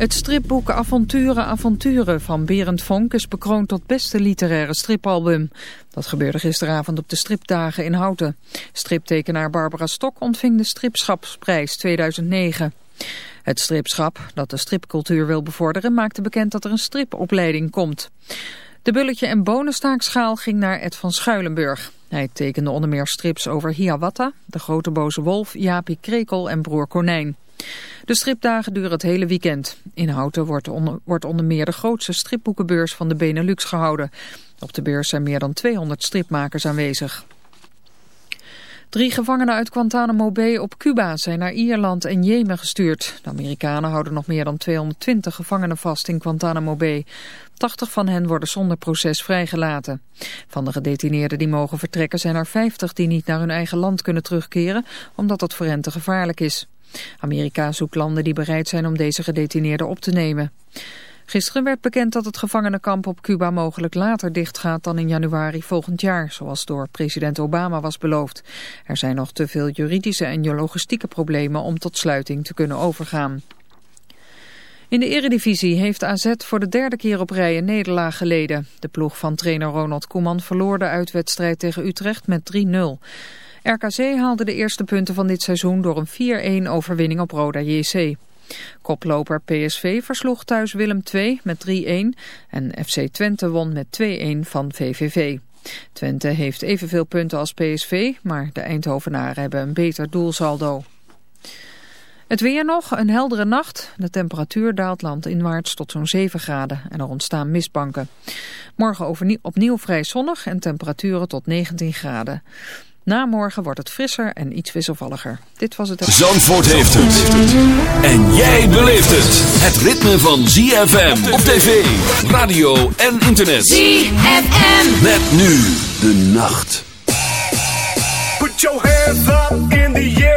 Het stripboek Avonturen Avonturen van Berend Vonk is bekroond tot beste literaire stripalbum. Dat gebeurde gisteravond op de stripdagen in Houten. Striptekenaar Barbara Stok ontving de Stripschapsprijs 2009. Het stripschap, dat de stripcultuur wil bevorderen, maakte bekend dat er een stripopleiding komt. De bulletje en bonenstaakschaal ging naar Ed van Schuilenburg. Hij tekende onder meer strips over Hiawatha, de grote boze wolf, Jaapie Krekel en broer Konijn. De stripdagen duren het hele weekend. In Houten wordt onder, wordt onder meer de grootste stripboekenbeurs van de Benelux gehouden. Op de beurs zijn meer dan 200 stripmakers aanwezig. Drie gevangenen uit Guantanamo Bay op Cuba zijn naar Ierland en Jemen gestuurd. De Amerikanen houden nog meer dan 220 gevangenen vast in Guantanamo Bay. 80 van hen worden zonder proces vrijgelaten. Van de gedetineerden die mogen vertrekken zijn er 50 die niet naar hun eigen land kunnen terugkeren, omdat dat voor hen te gevaarlijk is. Amerika zoekt landen die bereid zijn om deze gedetineerden op te nemen. Gisteren werd bekend dat het gevangenenkamp op Cuba mogelijk later dichtgaat dan in januari volgend jaar, zoals door president Obama was beloofd. Er zijn nog te veel juridische en logistieke problemen om tot sluiting te kunnen overgaan. In de eredivisie heeft AZ voor de derde keer op rij een nederlaag geleden. De ploeg van trainer Ronald Koeman verloor de uitwedstrijd tegen Utrecht met 3-0. RKC haalde de eerste punten van dit seizoen door een 4-1 overwinning op Roda JC. Koploper PSV versloeg thuis Willem II met 3-1 en FC Twente won met 2-1 van VVV. Twente heeft evenveel punten als PSV, maar de Eindhovenaren hebben een beter doelsaldo. Het weer nog, een heldere nacht. De temperatuur daalt landinwaarts tot zo'n 7 graden en er ontstaan mistbanken. Morgen opnieuw vrij zonnig en temperaturen tot 19 graden. Na morgen wordt het frisser en iets wisselvalliger. Dit was het... Zandvoort heeft het. En jij beleeft het. Het ritme van ZFM op tv, radio en internet. ZFM. Met nu de nacht. Put your hands up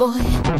Boy.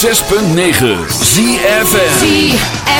106.9 ZFM.